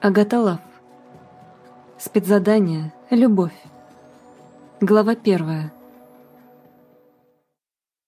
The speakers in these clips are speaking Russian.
Агата Лав. Спецзадание «Любовь». Глава первая.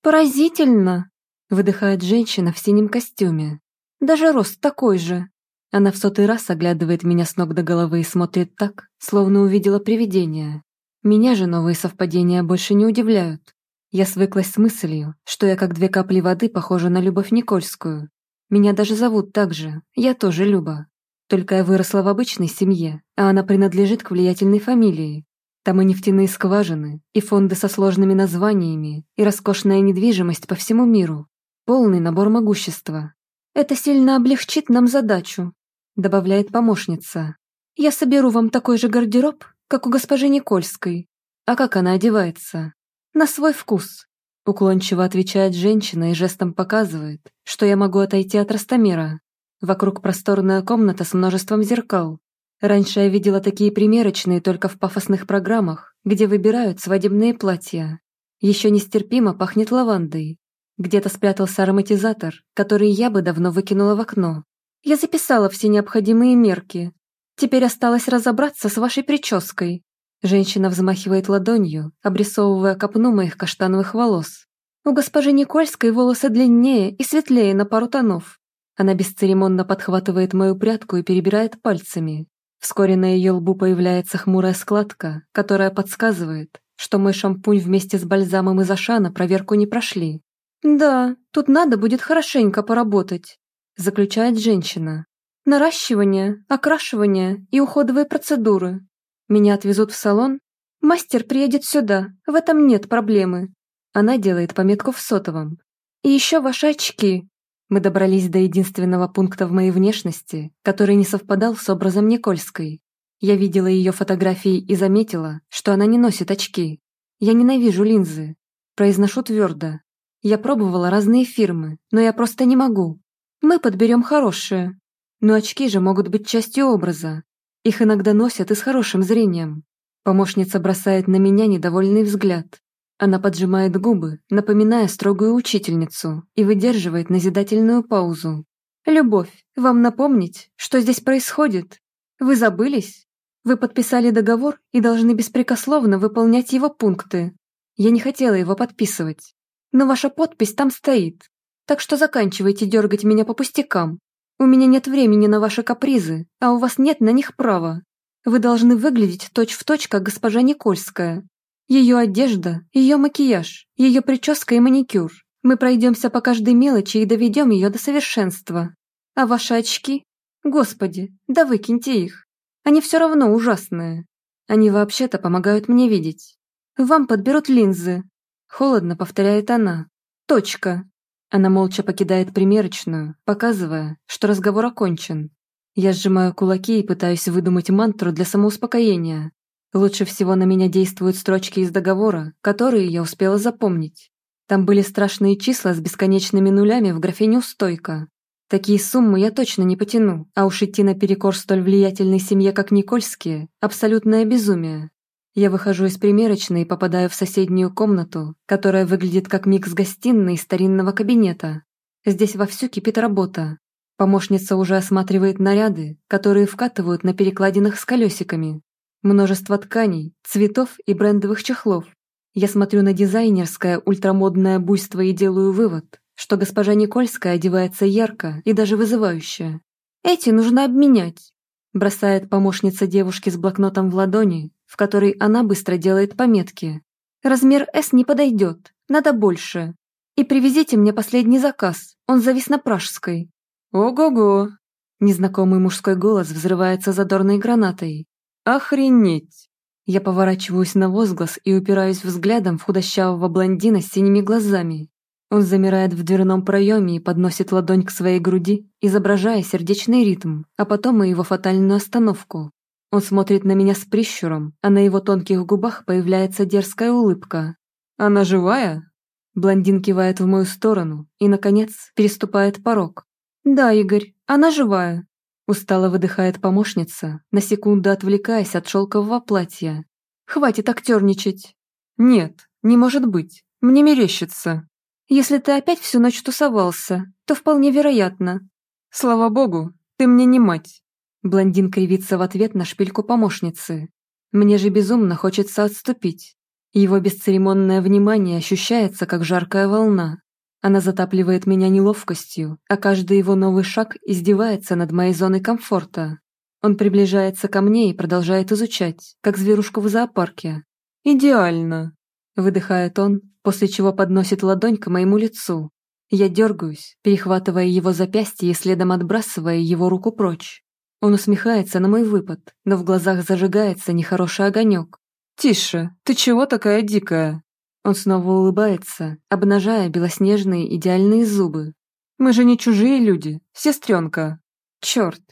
«Поразительно!» — выдыхает женщина в синем костюме. «Даже рост такой же!» Она в сотый раз оглядывает меня с ног до головы и смотрит так, словно увидела привидение. Меня же новые совпадения больше не удивляют. Я свыклась с мыслью, что я как две капли воды похожа на Любовь Никольскую. Меня даже зовут так же, я тоже Люба. Только я выросла в обычной семье, а она принадлежит к влиятельной фамилии. Там и нефтяные скважины, и фонды со сложными названиями, и роскошная недвижимость по всему миру. Полный набор могущества. Это сильно облегчит нам задачу, добавляет помощница. Я соберу вам такой же гардероб, как у госпожи Никольской. А как она одевается? На свой вкус. Уклончиво отвечает женщина и жестом показывает, что я могу отойти от Ростомира. Вокруг просторная комната с множеством зеркал. Раньше я видела такие примерочные только в пафосных программах, где выбирают свадебные платья. Еще нестерпимо пахнет лавандой. Где-то спрятался ароматизатор, который я бы давно выкинула в окно. Я записала все необходимые мерки. Теперь осталось разобраться с вашей прической. Женщина взмахивает ладонью, обрисовывая копну моих каштановых волос. У госпожи Никольской волосы длиннее и светлее на пару тонов. Она бесцеремонно подхватывает мою прядку и перебирает пальцами. Вскоре на ее лбу появляется хмурая складка, которая подсказывает, что мой шампунь вместе с бальзамом из Ашана проверку не прошли. «Да, тут надо будет хорошенько поработать», заключает женщина. «Наращивание, окрашивание и уходовые процедуры. Меня отвезут в салон? Мастер приедет сюда, в этом нет проблемы». Она делает пометку в сотовом. «И еще ваши очки, мы добрались до единственного пункта в моей внешности, который не совпадал с образом Никольской. Я видела ее фотографии и заметила, что она не носит очки. Я ненавижу линзы. Произношу твердо. Я пробовала разные фирмы, но я просто не могу. Мы подберем хорошие. Но очки же могут быть частью образа. Их иногда носят и с хорошим зрением. Помощница бросает на меня недовольный взгляд. Она поджимает губы, напоминая строгую учительницу, и выдерживает назидательную паузу. «Любовь, вам напомнить, что здесь происходит? Вы забылись? Вы подписали договор и должны беспрекословно выполнять его пункты. Я не хотела его подписывать. Но ваша подпись там стоит. Так что заканчивайте дергать меня по пустякам. У меня нет времени на ваши капризы, а у вас нет на них права. Вы должны выглядеть точь-в-точь, точь, как госпожа Никольская, ее одежда, ее макияж, ее прическа и маникюр. Мы пройдемся по каждой мелочи и доведем ее до совершенства. А ваши очки? Господи, да выкиньте их. Они все равно ужасные. Они вообще-то помогают мне видеть. Вам подберут линзы. Холодно повторяет она. Точка. Она молча покидает примерочную, показывая, что разговор окончен. Я сжимаю кулаки и пытаюсь выдумать мантру для самоуспокоения, Лучше всего на меня действуют строчки из договора, которые я успела запомнить. Там были страшные числа с бесконечными нулями в графе «Неустойка». Такие суммы я точно не потяну, а уж идти наперекор столь влиятельной семье, как Никольские, абсолютное безумие. Я выхожу из примерочной и попадаю в соседнюю комнату, которая выглядит как микс гостиной и старинного кабинета. Здесь вовсю кипит работа. Помощница уже осматривает наряды, которые вкатывают на перекладинах с колесиками, Множество тканей, цветов и брендовых чехлов. Я смотрю на дизайнерское ультрамодное буйство и делаю вывод, что госпожа Никольская одевается ярко и даже вызывающе. «Эти нужно обменять», – бросает помощница девушки с блокнотом в ладони, в которой она быстро делает пометки. «Размер S не подойдет, надо больше. И привезите мне последний заказ, он завис на Пражской». «Ого-го!» Незнакомый мужской голос взрывается задорной гранатой. Охренеть! Я поворачиваюсь на возглас и упираюсь взглядом в худощавого блондина с синими глазами. Он замирает в дверном проеме и подносит ладонь к своей груди, изображая сердечный ритм, а потом и его фатальную остановку. Он смотрит на меня с прищуром, а на его тонких губах появляется дерзкая улыбка. «Она живая?» Блондин кивает в мою сторону и, наконец, переступает порог. «Да, Игорь, она живая. Устало выдыхает помощница, на секунду отвлекаясь от шелкового платья. «Хватит актерничать!» «Нет, не может быть, мне мерещится!» «Если ты опять всю ночь тусовался, то вполне вероятно!» «Слава богу, ты мне не мать!» Блондин кривится в ответ на шпильку помощницы. Мне же безумно хочется отступить. Его бесцеремонное внимание ощущается, как жаркая волна. Она затапливает меня неловкостью, а каждый его новый шаг издевается над моей зоной комфорта. Он приближается ко мне и продолжает изучать, как зверушку в зоопарке. «Идеально!» – выдыхает он, после чего подносит ладонь к моему лицу. Я дергаюсь, перехватывая его запястье и следом отбрасывая его руку прочь. Он усмехается на мой выпад, но в глазах зажигается нехороший огонек. «Тише, ты чего такая дикая?» Он снова улыбается, обнажая белоснежные идеальные зубы. «Мы же не чужие люди, сестренка!» «Черт!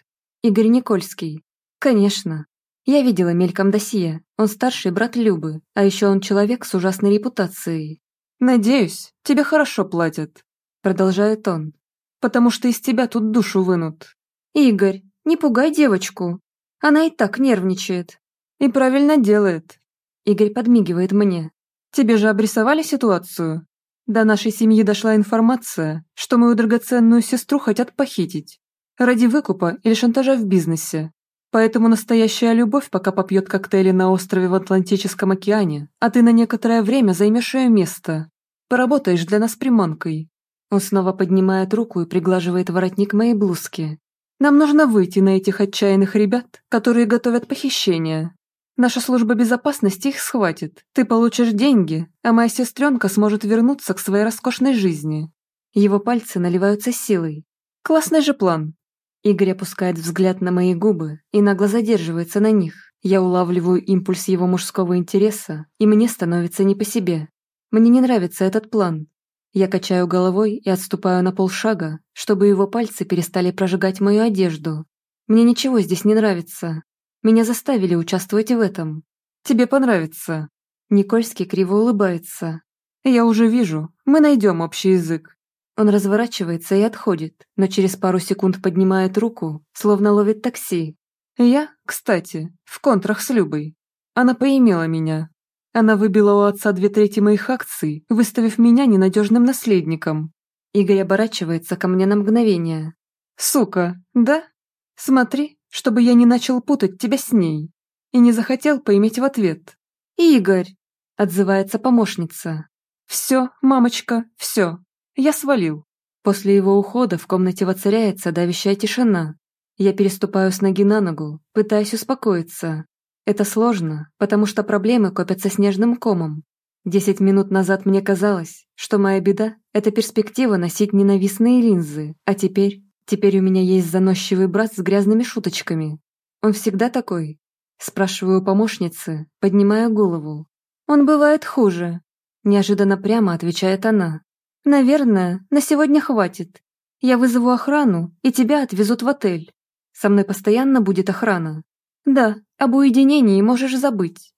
Игорь Никольский!» «Конечно! Я видела мельком досье, он старший брат Любы, а еще он человек с ужасной репутацией». «Надеюсь, тебе хорошо платят», — продолжает он. «Потому что из тебя тут душу вынут». «Игорь, не пугай девочку. Она и так нервничает». «И правильно делает». Игорь подмигивает мне. «Тебе же обрисовали ситуацию? До нашей семьи дошла информация, что мою драгоценную сестру хотят похитить. Ради выкупа или шантажа в бизнесе. Поэтому настоящая любовь пока попьет коктейли на острове в Атлантическом океане, а ты на некоторое время займешь ее место. Поработаешь для нас приманкой». Он снова поднимает руку и приглаживает воротник моей блузки. «Нам нужно выйти на этих отчаянных ребят, которые готовят похищение. Наша служба безопасности их схватит. Ты получишь деньги, а моя сестренка сможет вернуться к своей роскошной жизни». Его пальцы наливаются силой. «Классный же план. Игорь опускает взгляд на мои губы и нагло задерживается на них. Я улавливаю импульс его мужского интереса, и мне становится не по себе. Мне не нравится этот план. Я качаю головой и отступаю на полшага, чтобы его пальцы перестали прожигать мою одежду. Мне ничего здесь не нравится. Меня заставили участвовать в этом. Тебе понравится. Никольский криво улыбается. Я уже вижу, мы найдем общий язык. Он разворачивается и отходит, но через пару секунд поднимает руку, словно ловит такси. Я, кстати, в контрах с Любой. Она поимела меня. Она выбила у отца две трети моих акций, выставив меня ненадежным наследником. Игорь оборачивается ко мне на мгновение. «Сука, да? Смотри, чтобы я не начал путать тебя с ней. И не захотел поиметь в ответ. Игорь!» Отзывается помощница. «Все, мамочка, все. Я свалил. После его ухода в комнате воцаряется давящая тишина. Я переступаю с ноги на ногу, пытаясь успокоиться. Это сложно, потому что проблемы копятся снежным комом. Десять минут назад мне казалось, что моя беда – это перспектива носить ненавистные линзы, а теперь, теперь у меня есть заносчивый брат с грязными шуточками. Он всегда такой? Спрашиваю помощницы, поднимая голову. Он бывает хуже. Неожиданно прямо отвечает она. «Наверное, на сегодня хватит. Я вызову охрану, и тебя отвезут в отель. Со мной постоянно будет охрана. Да, об уединении можешь забыть.